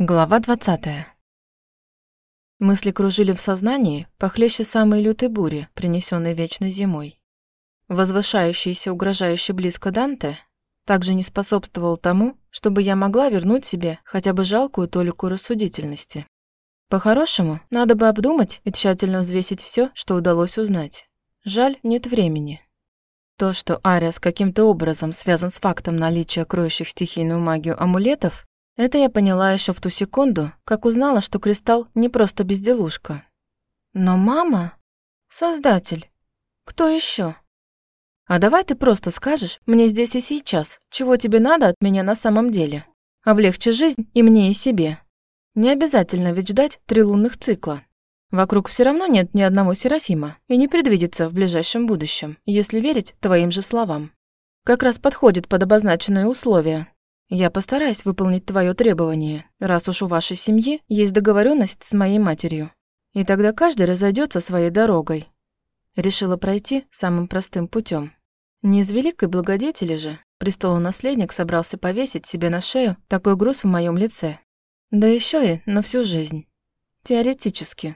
Глава 20. Мысли кружили в сознании, похлеще самой лютой бури, принесенной вечной зимой. Возвышающийся угрожающе близко Данте также не способствовал тому, чтобы я могла вернуть себе хотя бы жалкую толику рассудительности. По-хорошему, надо бы обдумать и тщательно взвесить все, что удалось узнать. Жаль, нет времени. То, что Ариас каким-то образом связан с фактом наличия кроющих стихийную магию амулетов, это я поняла еще в ту секунду, как узнала, что кристалл не просто безделушка. Но мама? Создатель. Кто еще? А давай ты просто скажешь мне здесь и сейчас, чего тебе надо от меня на самом деле. Облегчи жизнь и мне, и себе. Не обязательно ведь ждать три лунных цикла. Вокруг все равно нет ни одного Серафима и не предвидится в ближайшем будущем, если верить твоим же словам. Как раз подходит под обозначенные условия, я постараюсь выполнить твое требование, раз уж у вашей семьи есть договоренность с моей матерью. И тогда каждый разойдется своей дорогой. Решила пройти самым простым путем. Не из великой благодетели же престолонаследник собрался повесить себе на шею такой груз в моем лице. Да еще и на всю жизнь. Теоретически.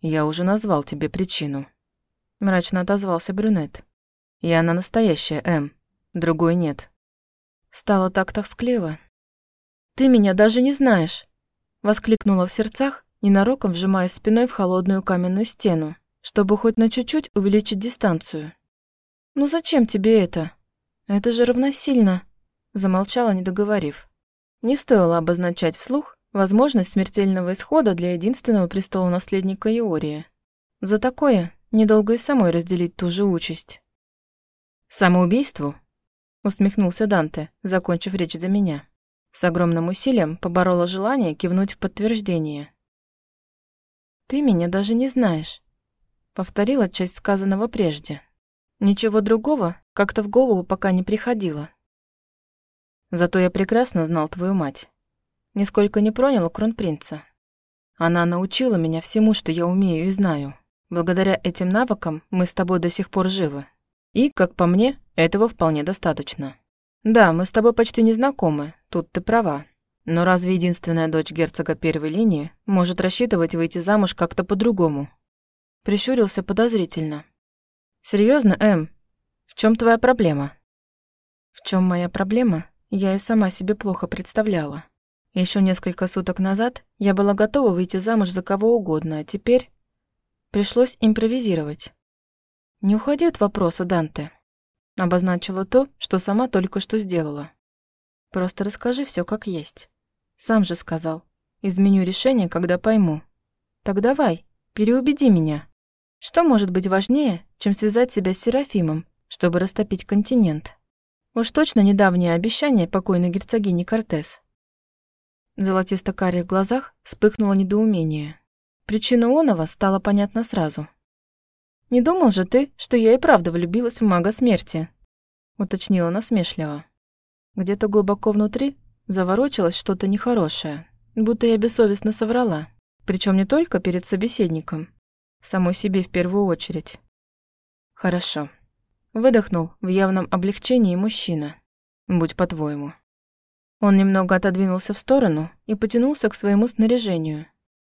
Я уже назвал тебе причину. Мрачно отозвался брюнет. И она настоящая, М. Другой нет. Стало так тоскливо. «Ты меня даже не знаешь!» Воскликнула в сердцах, ненароком вжимаясь спиной в холодную каменную стену, чтобы хоть на чуть-чуть увеличить дистанцию. «Ну зачем тебе это? Это же равносильно!» Замолчала, не договорив. Не стоило обозначать вслух возможность смертельного исхода для единственного престола наследника Иории. За такое недолго и самой разделить ту же участь. Самоубийству усмехнулся Данте, закончив речь за меня. С огромным усилием поборола желание кивнуть в подтверждение. «Ты меня даже не знаешь», — повторила часть сказанного прежде. Ничего другого как-то в голову пока не приходило. Зато я прекрасно знал твою мать. Нисколько не пронял у кронпринца. Она научила меня всему, что я умею и знаю. Благодаря этим навыкам мы с тобой до сих пор живы. И, как по мне, этого вполне достаточно. Да, мы с тобой почти не знакомы, тут ты права. Но разве единственная дочь герцога первой линии может рассчитывать выйти замуж как-то по-другому? Прищурился подозрительно. Серьезно, Эм? В чем твоя проблема? В чем моя проблема, я и сама себе плохо представляла. Еще несколько суток назад я была готова выйти замуж за кого угодно, а теперь пришлось импровизировать. «Не уходи от вопроса, Данте». Обозначила то, что сама только что сделала. «Просто расскажи все как есть. Сам же сказал. Изменю решение, когда пойму. Так давай, переубеди меня. Что может быть важнее, чем связать себя с Серафимом, чтобы растопить континент? Уж точно недавнее обещание покойной герцогини Кортес». В золотисто-карих глазах вспыхнуло недоумение. Причина оного стала понятна сразу – «Не думал же ты, что я и правда влюбилась в мага смерти?» уточнила насмешливо. Где-то глубоко внутри заворочилось что-то нехорошее, будто я бессовестно соврала, причем не только перед собеседником, самой себе в первую очередь. «Хорошо», — выдохнул в явном облегчении мужчина. «Будь по-твоему». Он немного отодвинулся в сторону и потянулся к своему снаряжению.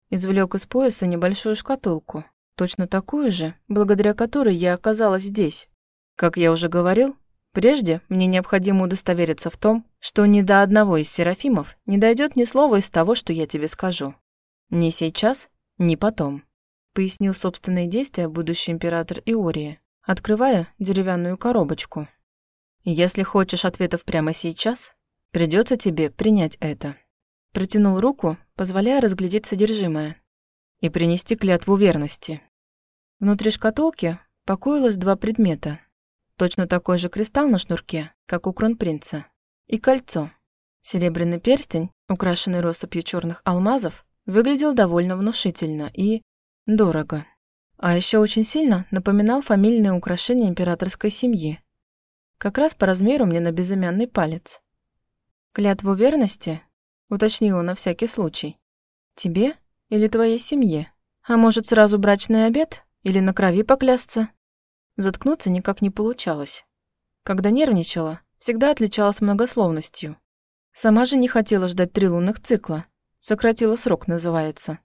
Извлек из пояса небольшую шкатулку, точно такую же, благодаря которой я оказалась здесь. Как я уже говорил, прежде мне необходимо удостовериться в том, что ни до одного из серафимов не дойдет ни слова из того, что я тебе скажу. Ни сейчас, ни потом», — пояснил собственные действия будущий император Иории, открывая деревянную коробочку. «Если хочешь ответов прямо сейчас, придется тебе принять это». Протянул руку, позволяя разглядеть содержимое и принести клятву верности. Внутри шкатулки покоилось два предмета. Точно такой же кристалл на шнурке, как у кронпринца, и кольцо. Серебряный перстень, украшенный россыпью черных алмазов, выглядел довольно внушительно и дорого. А еще очень сильно напоминал фамильное украшение императорской семьи. Как раз по размеру мне на безымянный палец. «Клятву верности?» — уточнила на всякий случай. «Тебе или твоей семье? А может, сразу брачный обед? Или на крови поклясться?» Заткнуться никак не получалось. Когда нервничала, всегда отличалась многословностью. Сама же не хотела ждать три лунных цикла. Сократила срок, называется.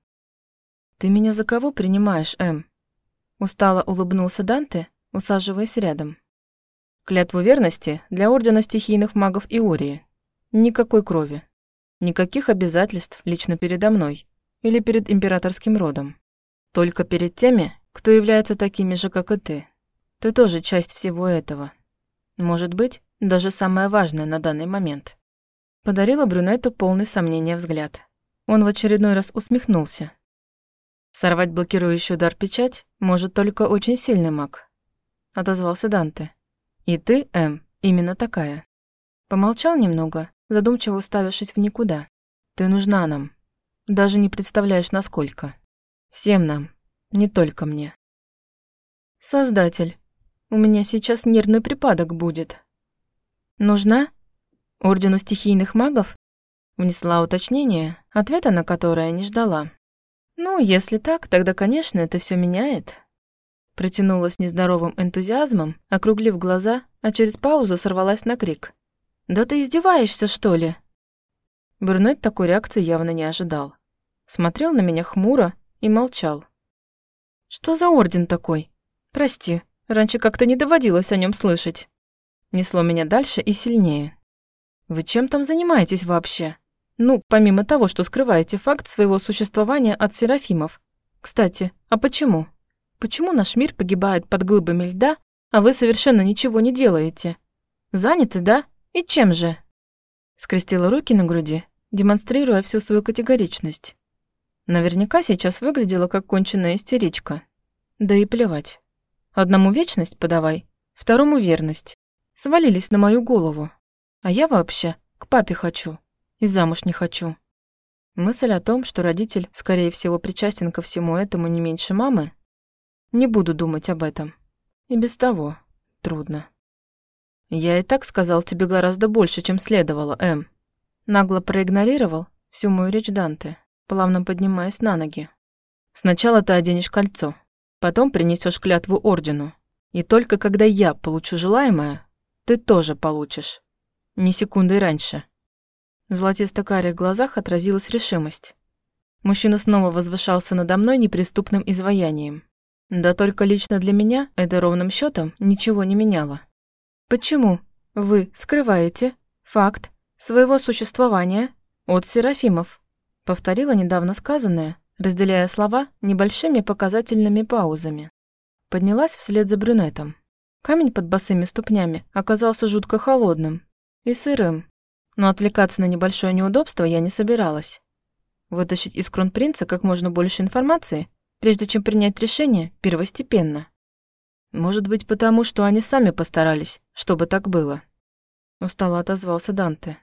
«Ты меня за кого принимаешь, Эм?» Устало улыбнулся Данте, усаживаясь рядом. «Клятву верности для Ордена Стихийных Магов Иории. Никакой крови. Никаких обязательств лично передо мной или перед императорским родом. Только перед теми, кто является такими же, как и ты. Ты тоже часть всего этого. Может быть, даже самое важное на данный момент». Подарила брюнету полный сомнения взгляд. Он в очередной раз усмехнулся. Сорвать блокирующий удар печать может только очень сильный маг. Отозвался Данте. И ты, М, именно такая. Помолчал немного, задумчиво уставившись в никуда. Ты нужна нам. Даже не представляешь, насколько. Всем нам, не только мне. Создатель, у меня сейчас нервный припадок будет. Нужна? Ордену стихийных магов? Внесла уточнение, ответа на которое не ждала. Ну, если так, тогда, конечно, это все меняет. Протянула с нездоровым энтузиазмом, округлив глаза, а через паузу сорвалась на крик. «Да ты издеваешься, что ли?» Брюнет такой реакции явно не ожидал. Смотрел на меня хмуро и молчал. «Что за орден такой? Прости, раньше как-то не доводилось о нем слышать». Несло меня дальше и сильнее. Вы чем там занимаетесь вообще? Ну, помимо того, что скрываете факт своего существования от Серафимов. Кстати, а почему? Почему наш мир погибает под глыбами льда, а вы совершенно ничего не делаете? Заняты, да? И чем же? Скрестила руки на груди, демонстрируя всю свою категоричность. Наверняка сейчас выглядела как конченная истеричка. Да и плевать. Одному вечность подавай, второму верность. Свалились на мою голову. А я вообще к папе хочу и замуж не хочу. Мысль о том, что родитель, скорее всего, причастен ко всему этому не меньше мамы, не буду думать об этом. И без того трудно. Я и так сказал тебе гораздо больше, чем следовало, Эм. Нагло проигнорировал всю мою речь Данте, плавно поднимаясь на ноги. Сначала ты оденешь кольцо, потом принесешь клятву ордену. И только когда я получу желаемое, ты тоже получишь. Ни секунды раньше. В золотисто-карих глазах отразилась решимость. Мужчина снова возвышался надо мной неприступным изваянием. Да только лично для меня это ровным счетом ничего не меняло. Почему вы скрываете факт своего существования от Серафимов? Повторила недавно сказанное, разделяя слова небольшими показательными паузами. Поднялась вслед за брюнетом. Камень под босыми ступнями оказался жутко холодным, и сырым. Но отвлекаться на небольшое неудобство я не собиралась. Вытащить из кронпринца как можно больше информации, прежде чем принять решение, первостепенно. Может быть, потому что они сами постарались, чтобы так было. Устало отозвался Данте.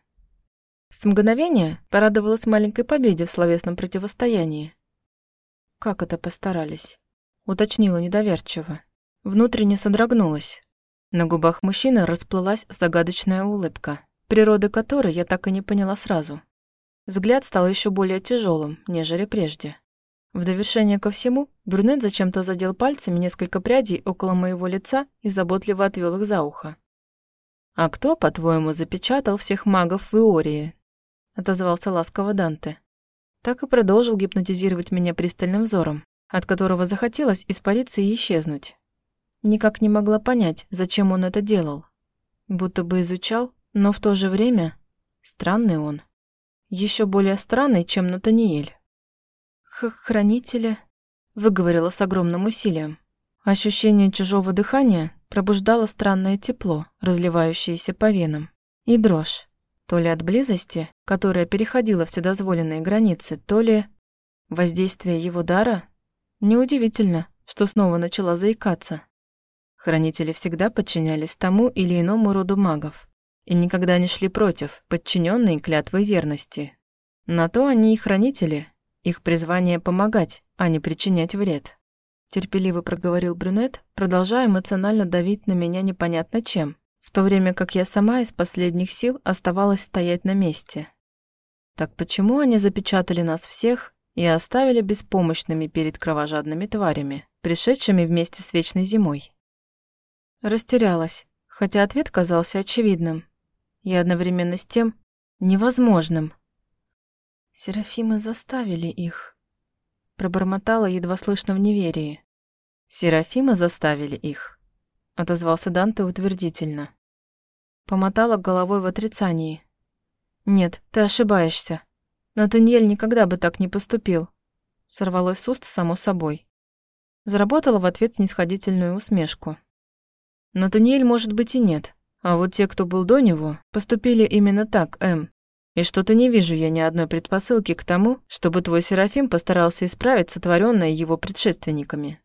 С мгновения порадовалась маленькой победе в словесном противостоянии. «Как это постарались?» — уточнила недоверчиво. Внутренне содрогнулась. На губах мужчины расплылась загадочная улыбка, природы которой я так и не поняла сразу. Взгляд стал еще более тяжелым, нежели прежде. В довершение ко всему, брюнет зачем-то задел пальцами несколько прядей около моего лица и заботливо отвел их за ухо. «А кто, по-твоему, запечатал всех магов в Иории?» — отозвался ласково Данте. Так и продолжил гипнотизировать меня пристальным взором, от которого захотелось испариться и исчезнуть. Никак не могла понять, зачем он это делал. Будто бы изучал, но в то же время странный он. Еще более странный, чем Натаниэль. «Хранители», — выговорила с огромным усилием. Ощущение чужого дыхания пробуждало странное тепло, разливающееся по венам, и дрожь. То ли от близости, которая переходила вседозволенные границы, то ли воздействие его дара. Неудивительно, что снова начала заикаться. Хранители всегда подчинялись тому или иному роду магов и никогда не шли против, подчиненные клятвой верности. На то они и хранители, их призвание помогать, а не причинять вред. Терпеливо проговорил брюнет, продолжая эмоционально давить на меня непонятно чем, то время как я сама из последних сил оставалась стоять на месте. Так почему они запечатали нас всех и оставили беспомощными перед кровожадными тварями, пришедшими вместе с вечной зимой? Растерялась, хотя ответ казался очевидным. И одновременно с тем невозможным. Серафимы заставили их. Пробормотала едва слышно в неверии. Серафимы заставили их. Отозвался Данте утвердительно. Помотала головой в отрицании. Нет, ты ошибаешься. Натаниэль никогда бы так не поступил. Сорвалось с уст само собой. Заработала в ответ снисходительную усмешку. Натаниэль, может быть, и нет. А вот те, кто был до него, поступили именно так, М. И что-то не вижу я ни одной предпосылки к тому, чтобы твой Серафим постарался исправить сотворенное его предшественниками.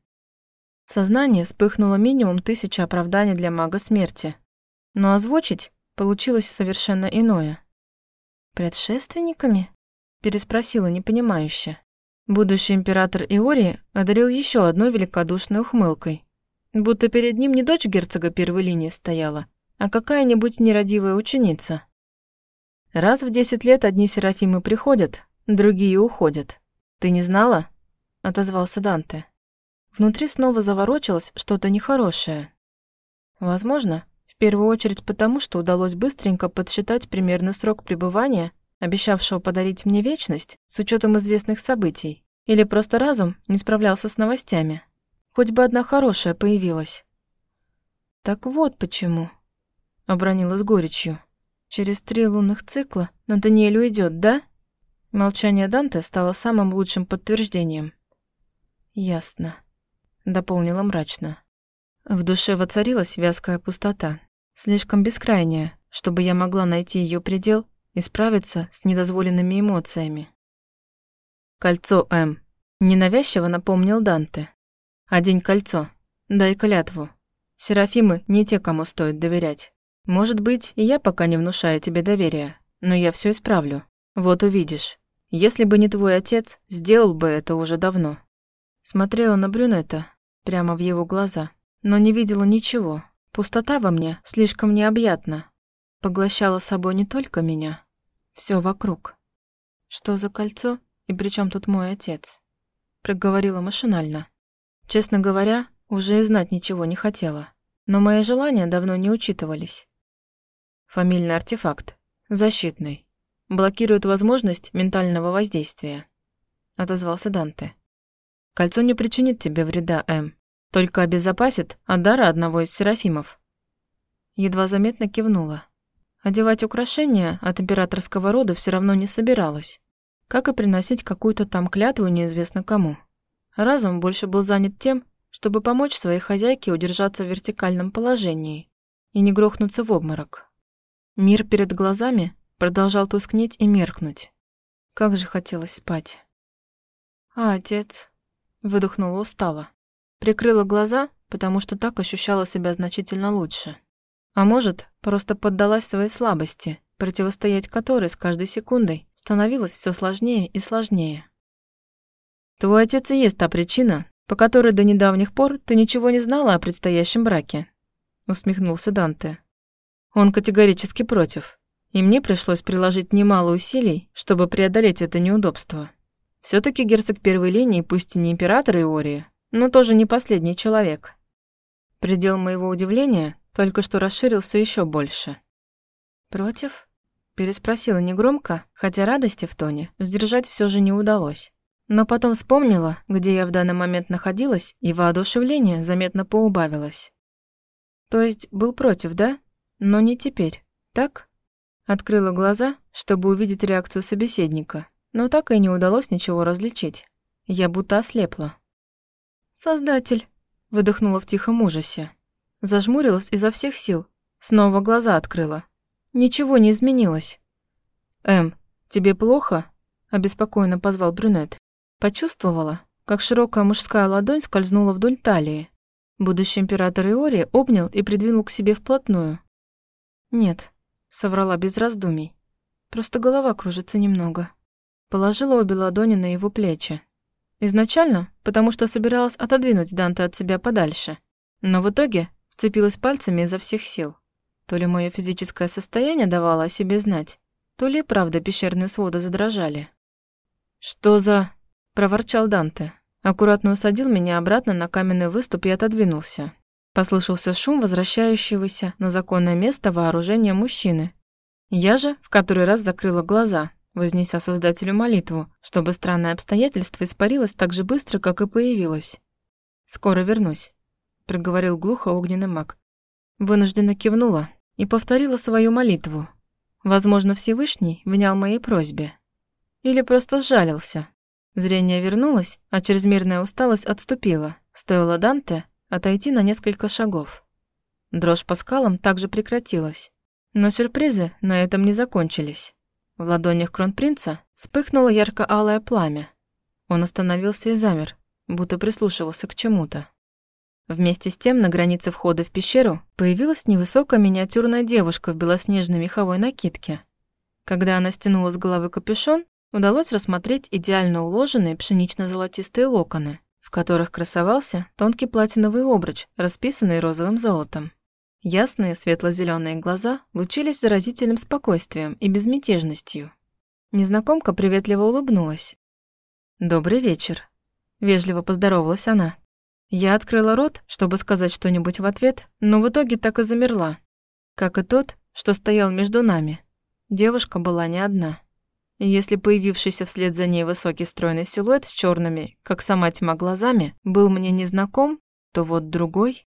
В сознании вспыхнуло минимум тысяча оправданий для мага смерти. Но озвучить получилось совершенно иное. «Предшественниками?» – переспросила непонимающе. Будущий император Иори одарил еще одной великодушной ухмылкой. Будто перед ним не дочь герцога первой линии стояла, а какая-нибудь нерадивая ученица. Раз в десять лет одни серафимы приходят, другие уходят. Ты не знала? отозвался Данте. Внутри снова заворочилось что-то нехорошее. Возможно, в первую очередь потому, что удалось быстренько подсчитать примерный срок пребывания, обещавшего подарить мне вечность с учетом известных событий, или просто разум не справлялся с новостями. Хоть бы одна хорошая появилась. Так вот почему обронила с горечью. Через три лунных цикла на Даниэлю идет, да? Молчание Данте стало самым лучшим подтверждением. Ясно, дополнила мрачно. В душе воцарилась вязкая пустота, слишком бескрайняя, чтобы я могла найти ее предел и справиться с недозволенными эмоциями. Кольцо М. Ненавязчиво напомнил Данте. Одень кольцо. Дай клятву. Серафимы не те, кому стоит доверять. Может быть, и я пока не внушаю тебе доверия, но я все исправлю. Вот увидишь. Если бы не твой отец, сделал бы это уже давно. Смотрела на брюнета, прямо в его глаза, но не видела ничего. Пустота во мне слишком необъятна. Поглощала собой не только меня, все вокруг. Что за кольцо и при чем тут мой отец? Проговорила машинально. Честно говоря, уже и знать ничего не хотела. Но мои желания давно не учитывались. Фамильный артефакт. Защитный. Блокирует возможность ментального воздействия. Отозвался Данте. Кольцо не причинит тебе вреда, М. Только обезопасит от дара одного из серафимов. Едва заметно кивнула. Одевать украшения от императорского рода все равно не собиралась. Как и приносить какую-то там клятву неизвестно кому. Разум больше был занят тем, чтобы помочь своей хозяйке удержаться в вертикальном положении и не грохнуться в обморок. Мир перед глазами продолжал тускнеть и меркнуть. Как же хотелось спать. «А отец?» – выдохнула устало. Прикрыла глаза, потому что так ощущала себя значительно лучше. А может, просто поддалась своей слабости, противостоять которой с каждой секундой становилось все сложнее и сложнее. «Твой отец и есть та причина, по которой до недавних пор ты ничего не знала о предстоящем браке», – усмехнулся Данте. Он категорически против. И мне пришлось приложить немало усилий, чтобы преодолеть это неудобство. все таки герцог первой линии, пусть и не император Иории, но тоже не последний человек. Предел моего удивления только что расширился еще больше. «Против?» – переспросила негромко, хотя радости в тоне сдержать все же не удалось. Но потом вспомнила, где я в данный момент находилась, и воодушевление заметно поубавилось. «То есть был против, да?» Но не теперь, так? Открыла глаза, чтобы увидеть реакцию собеседника, но так и не удалось ничего различить. Я будто ослепла. «Создатель!» – выдохнула в тихом ужасе. Зажмурилась изо всех сил, снова глаза открыла. Ничего не изменилось. «Эм, тебе плохо?» – обеспокоенно позвал брюнет. Почувствовала, как широкая мужская ладонь скользнула вдоль талии. Будущий император Иори обнял и придвинул к себе вплотную, «Нет», — соврала без раздумий. «Просто голова кружится немного». Положила обе ладони на его плечи. Изначально, потому что собиралась отодвинуть Данте от себя подальше. Но в итоге вцепилась пальцами изо всех сил. То ли мое физическое состояние давало о себе знать, то ли правда пещерные своды задрожали. «Что за...» – проворчал Данте. Аккуратно усадил меня обратно на каменный выступ и отодвинулся. Послышался шум возвращающегося на законное место вооружения мужчины. Я же в который раз закрыла глаза, вознеся Создателю молитву, чтобы странное обстоятельство испарилось так же быстро, как и появилось. «Скоро вернусь», — проговорил глухо огненный маг. Вынужденно кивнула и повторила свою молитву. Возможно, Всевышний внял моей просьбе. Или просто сжалился. Зрение вернулось, а чрезмерная усталость отступила. Стоило Данте отойти на несколько шагов. Дрожь по скалам также прекратилась. Но сюрпризы на этом не закончились. В ладонях кронпринца вспыхнуло ярко-алое пламя. Он остановился и замер, будто прислушивался к чему-то. Вместе с тем на границе входа в пещеру появилась невысокая миниатюрная девушка в белоснежной меховой накидке. Когда она стянула с головы капюшон, удалось рассмотреть идеально уложенные пшенично-золотистые локоны, в которых красовался тонкий платиновый обруч, расписанный розовым золотом. Ясные светло зеленые глаза лучились заразительным спокойствием и безмятежностью. Незнакомка приветливо улыбнулась. «Добрый вечер», — вежливо поздоровалась она. Я открыла рот, чтобы сказать что-нибудь в ответ, но в итоге так и замерла. Как и тот, что стоял между нами. Девушка была не одна. И если появившийся вслед за ней высокий стройный силуэт с черными, как сама тьма глазами, был мне незнаком, то вот другой...